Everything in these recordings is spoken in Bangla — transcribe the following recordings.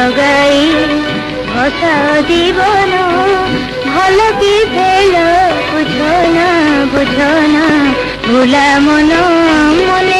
ଲଗାଇ ହସ ଜୀବନ ଭଲ କି ଭେଲ ବୁଝନା ବୁଝନା ଭୁଲା ମନ ମନେ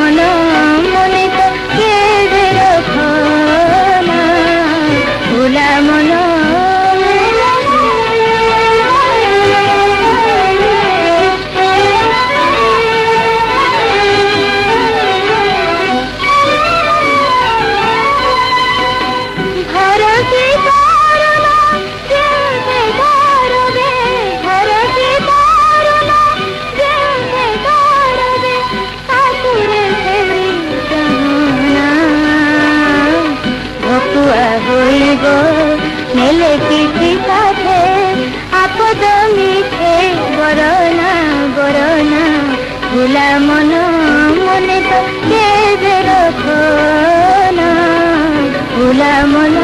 গো, মেলে কিছু সাথে আপদ মিঠে বরনা বরনা ভুলা মন, মনে তো কে যে রখ না। ভুলা মন